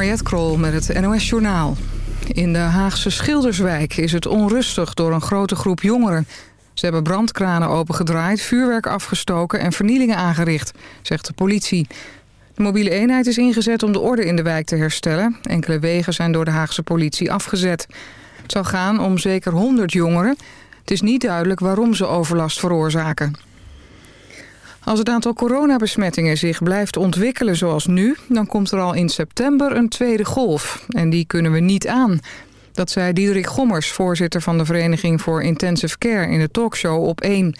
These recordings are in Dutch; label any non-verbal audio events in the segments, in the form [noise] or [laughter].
Mariette Krol met het NOS Journaal. In de Haagse Schilderswijk is het onrustig door een grote groep jongeren. Ze hebben brandkranen opengedraaid, vuurwerk afgestoken en vernielingen aangericht, zegt de politie. De mobiele eenheid is ingezet om de orde in de wijk te herstellen. Enkele wegen zijn door de Haagse politie afgezet. Het zou gaan om zeker 100 jongeren. Het is niet duidelijk waarom ze overlast veroorzaken. Als het aantal coronabesmettingen zich blijft ontwikkelen zoals nu... dan komt er al in september een tweede golf. En die kunnen we niet aan. Dat zei Diederik Gommers, voorzitter van de Vereniging voor Intensive Care... in de talkshow op 1.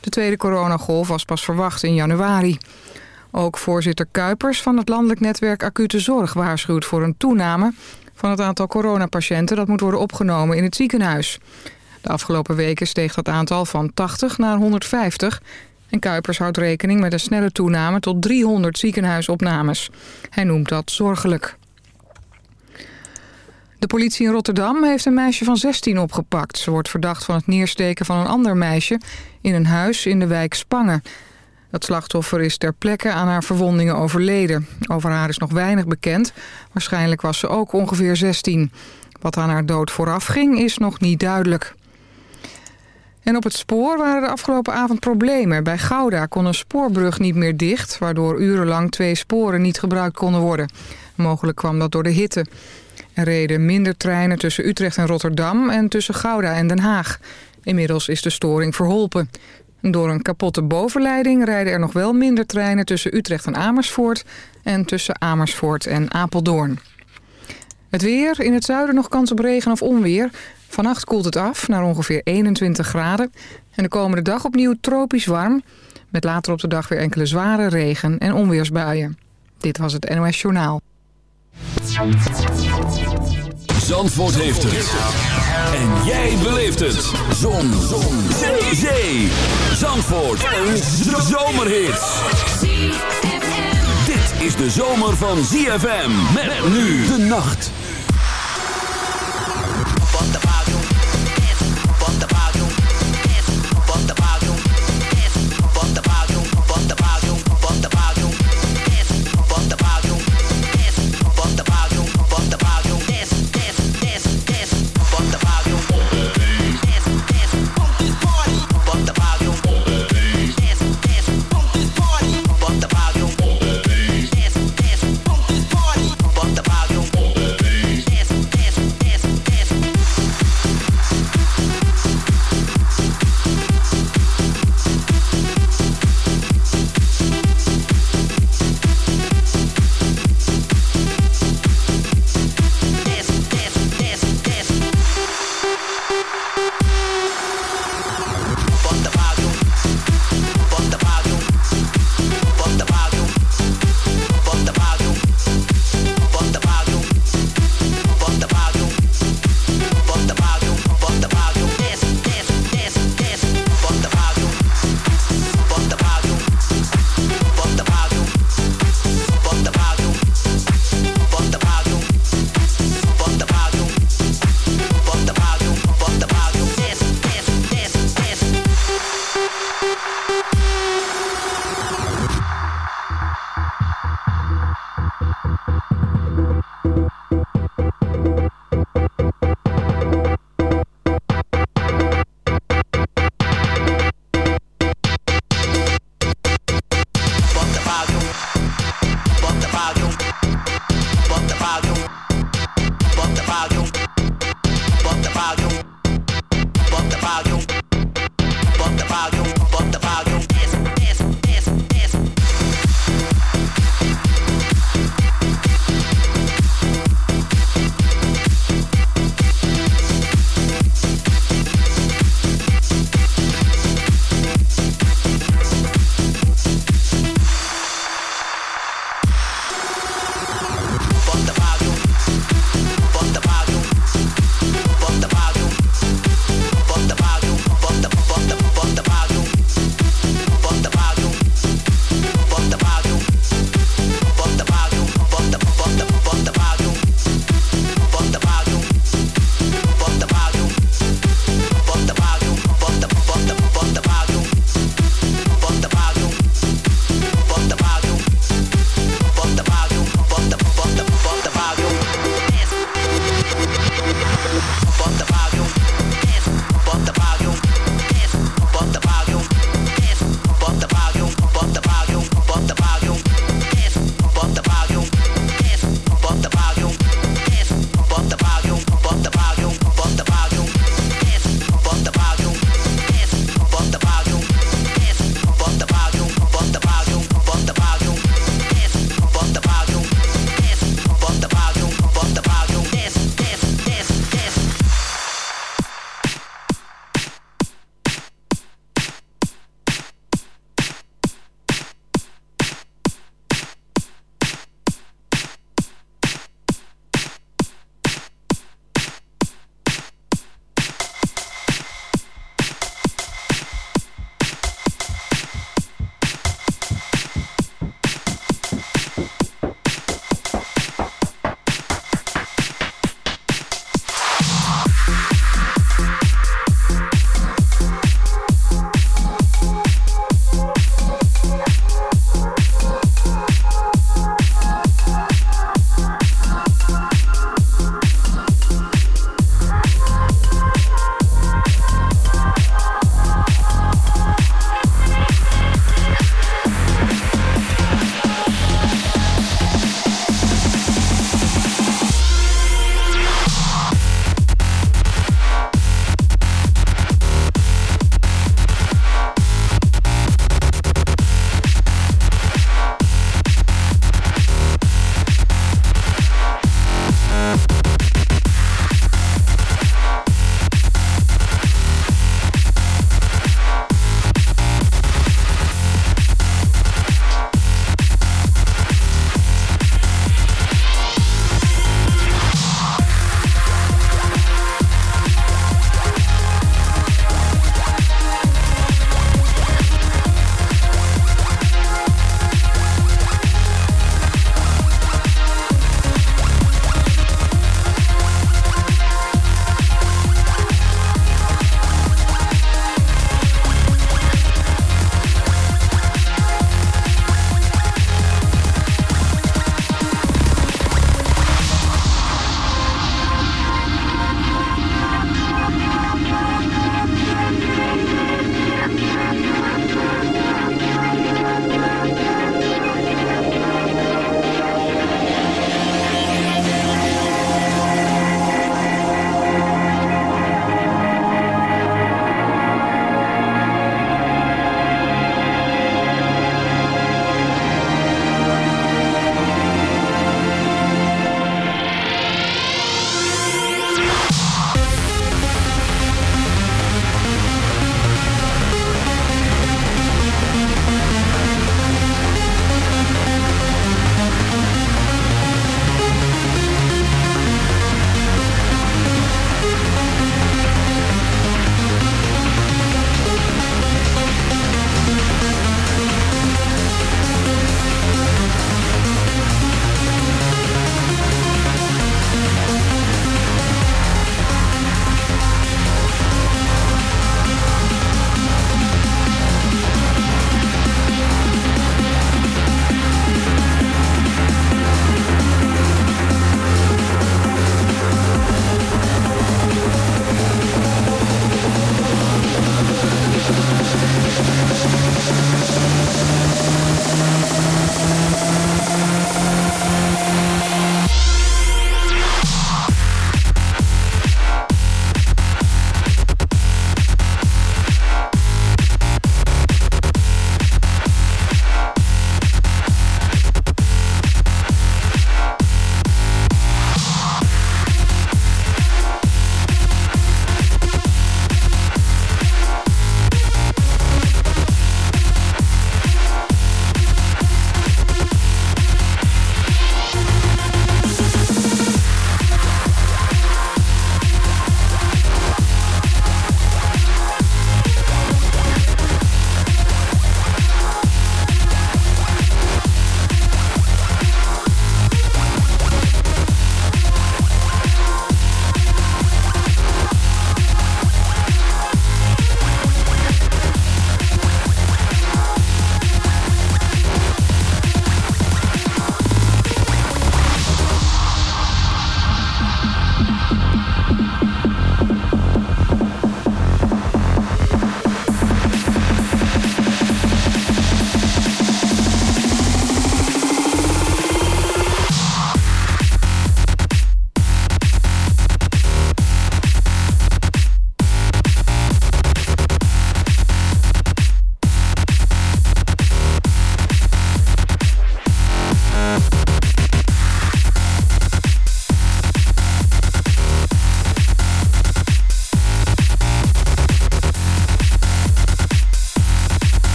De tweede coronagolf was pas verwacht in januari. Ook voorzitter Kuipers van het landelijk netwerk Acute Zorg... waarschuwt voor een toename van het aantal coronapatiënten... dat moet worden opgenomen in het ziekenhuis. De afgelopen weken steeg dat aantal van 80 naar 150... En Kuipers houdt rekening met een snelle toename tot 300 ziekenhuisopnames. Hij noemt dat zorgelijk. De politie in Rotterdam heeft een meisje van 16 opgepakt. Ze wordt verdacht van het neersteken van een ander meisje in een huis in de wijk Spangen. Dat slachtoffer is ter plekke aan haar verwondingen overleden. Over haar is nog weinig bekend. Waarschijnlijk was ze ook ongeveer 16. Wat aan haar dood vooraf ging is nog niet duidelijk. En op het spoor waren de afgelopen avond problemen. Bij Gouda kon een spoorbrug niet meer dicht... waardoor urenlang twee sporen niet gebruikt konden worden. Mogelijk kwam dat door de hitte. Er reden minder treinen tussen Utrecht en Rotterdam... en tussen Gouda en Den Haag. Inmiddels is de storing verholpen. Door een kapotte bovenleiding rijden er nog wel minder treinen... tussen Utrecht en Amersfoort... en tussen Amersfoort en Apeldoorn. Het weer, in het zuiden nog kans op regen of onweer... Vannacht koelt het af naar ongeveer 21 graden. En de komende dag opnieuw tropisch warm. Met later op de dag weer enkele zware regen- en onweersbuien. Dit was het NOS Journaal. Zandvoort heeft het. En jij beleeft het. Zon. Zon. Zee. Zandvoort. Een zomerhit. Dit is de zomer van ZFM. Met nu de nacht.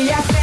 we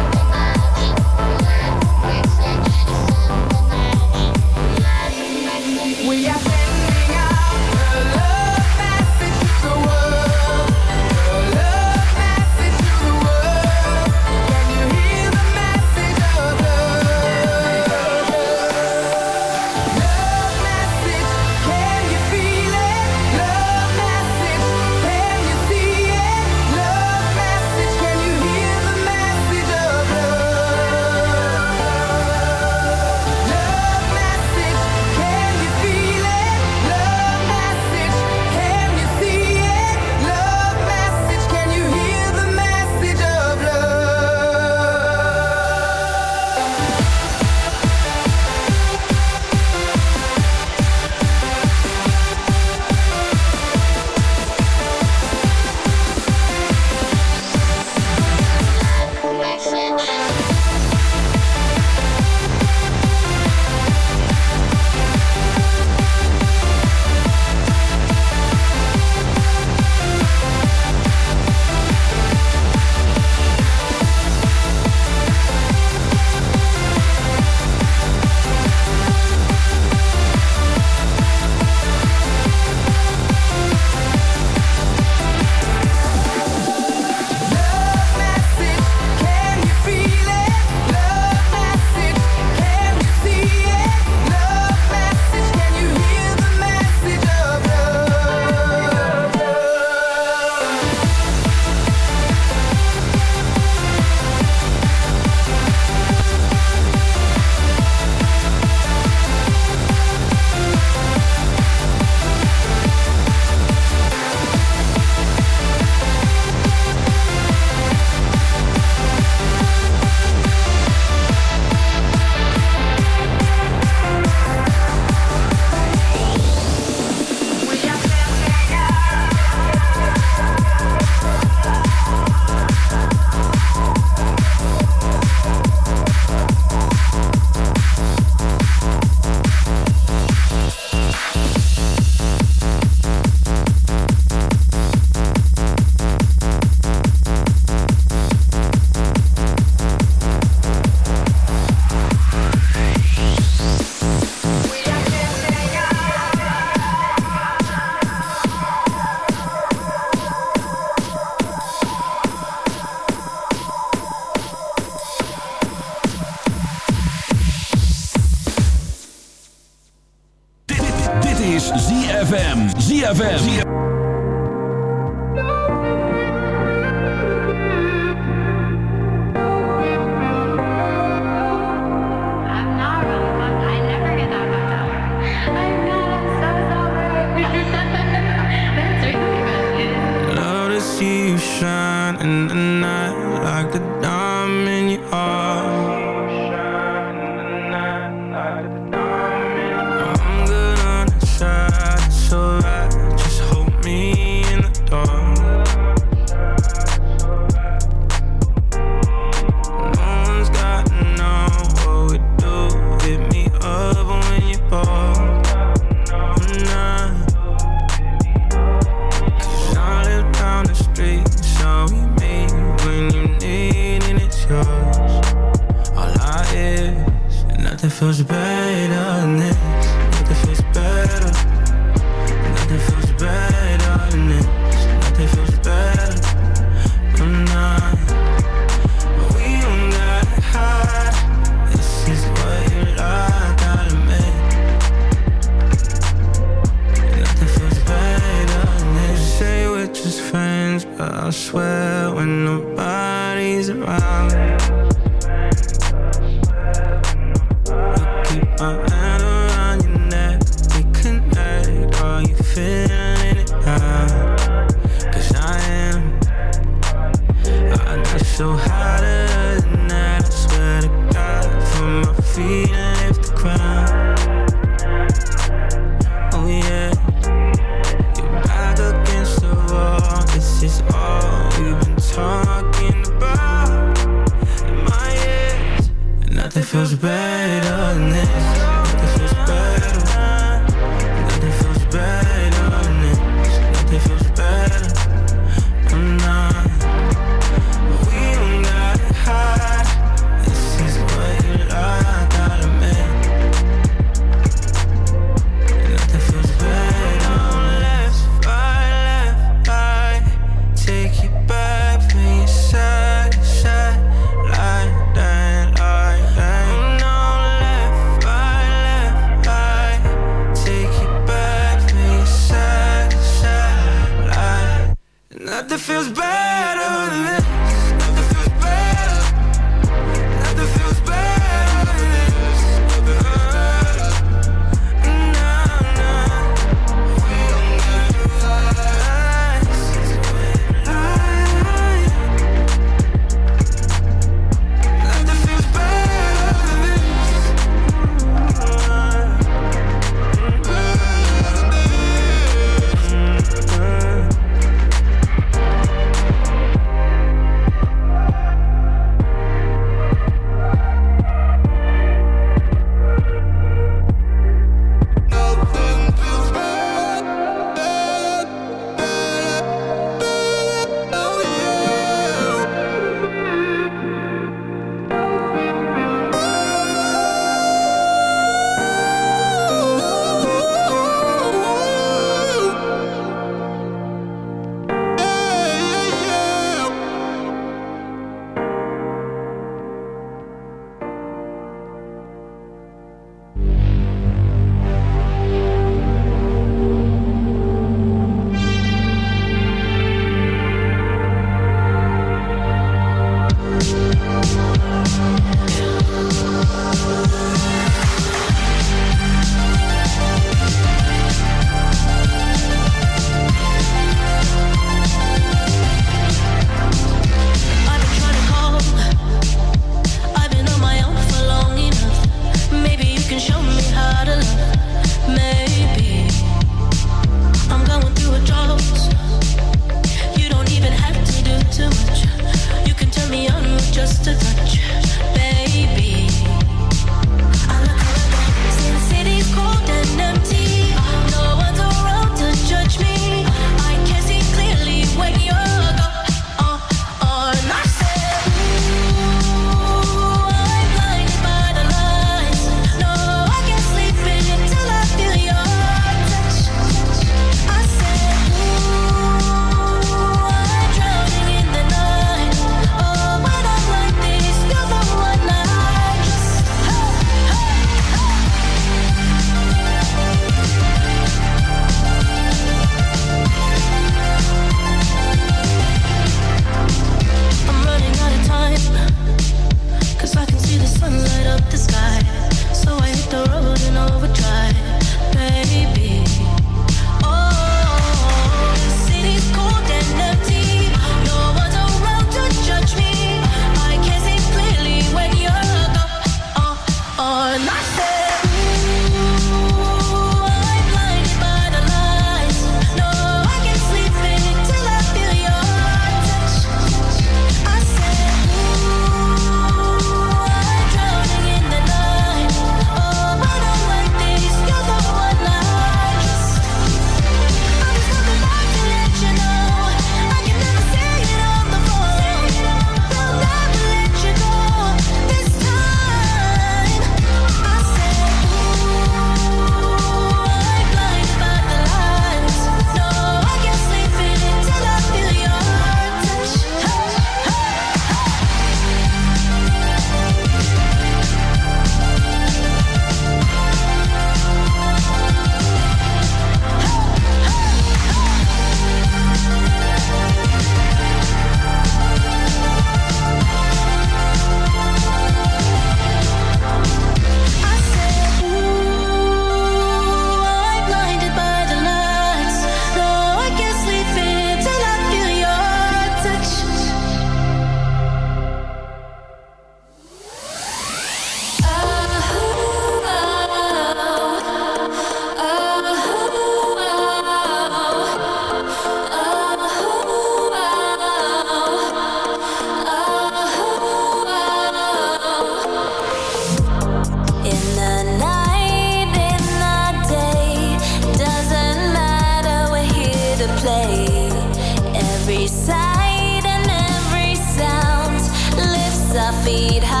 feed.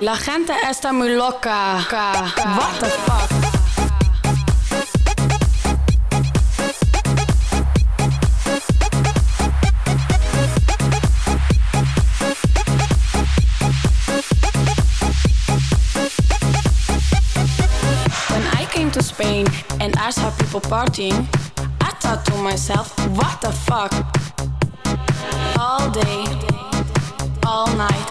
La gente está muy loca. What the fuck? Spain and I saw people partying, I thought to myself, what the fuck? All day, all night,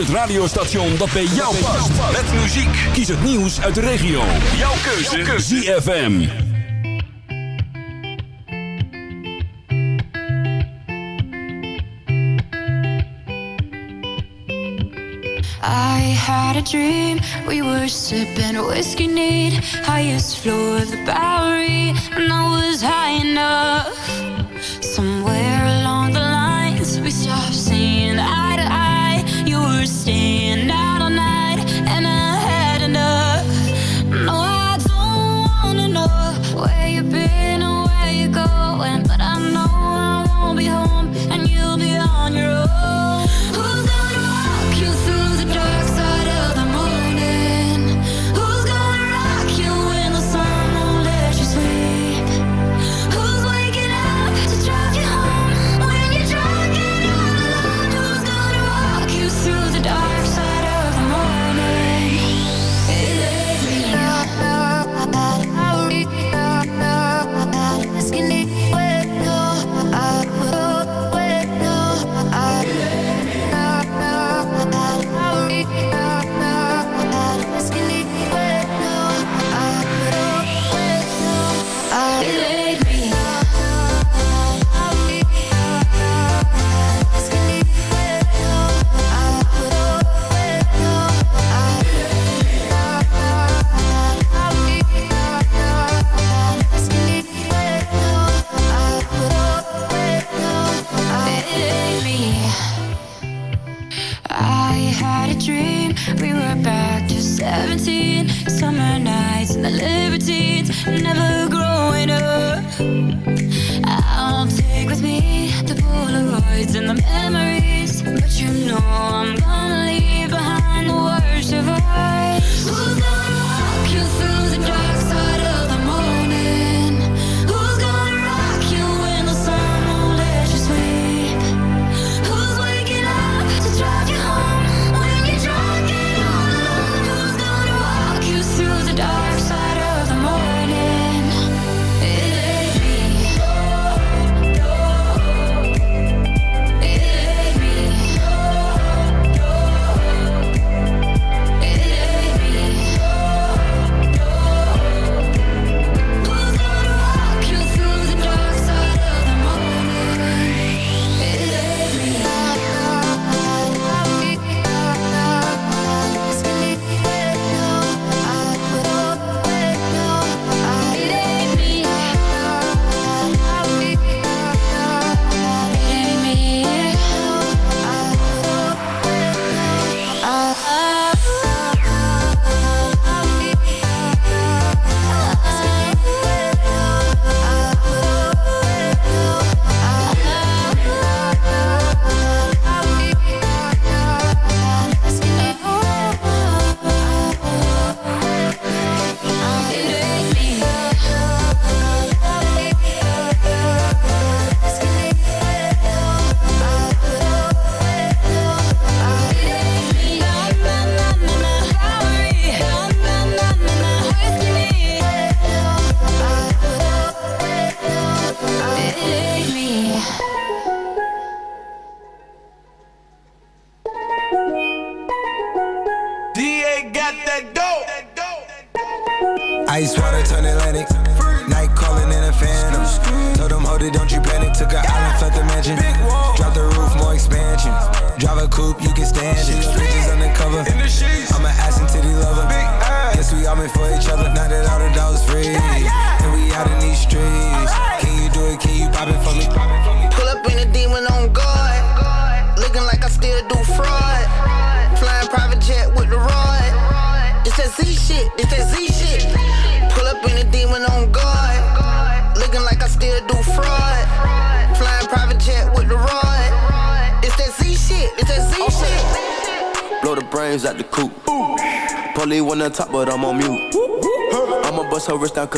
het radiostation dat bij jou past. Met muziek. Kies het nieuws uit de regio. Jouw keuze. Jouw keuze. ZFM. I had a dream. We were sipping whiskey need. Highest floor of the Bowery. And I was high enough.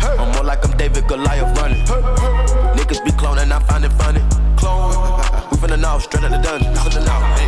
I'm more like I'm David Goliath running. Niggas be cloning, I find it funny. Clone. [laughs] We finna know, straight out the dungeon.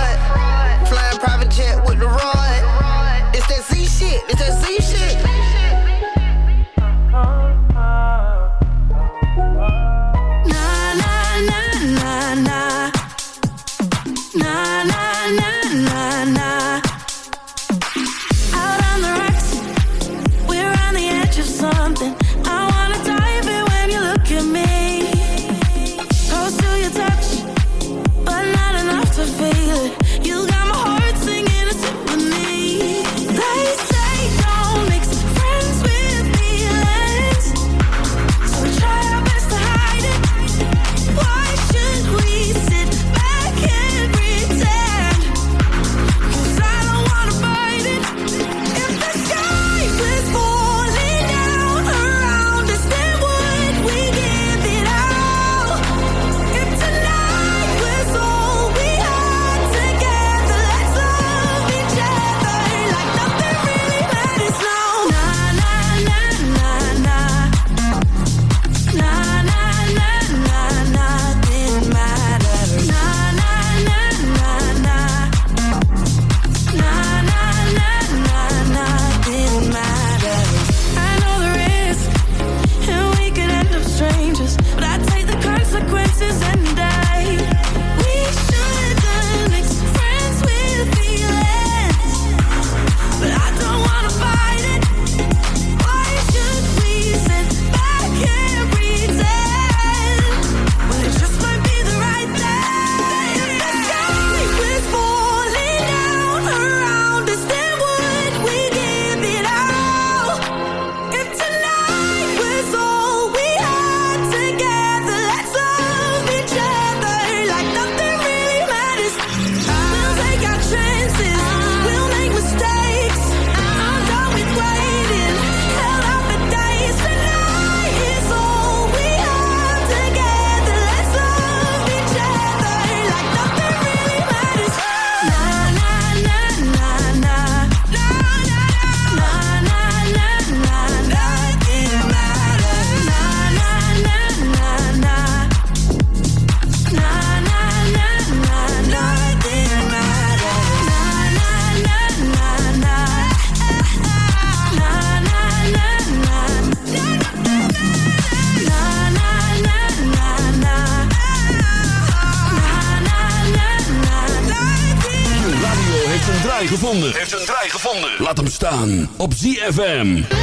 ZFM.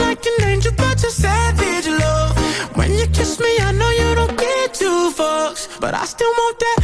like an angel, but you're savage, love. When you kiss me, I know you don't get two fucks, but I still want that.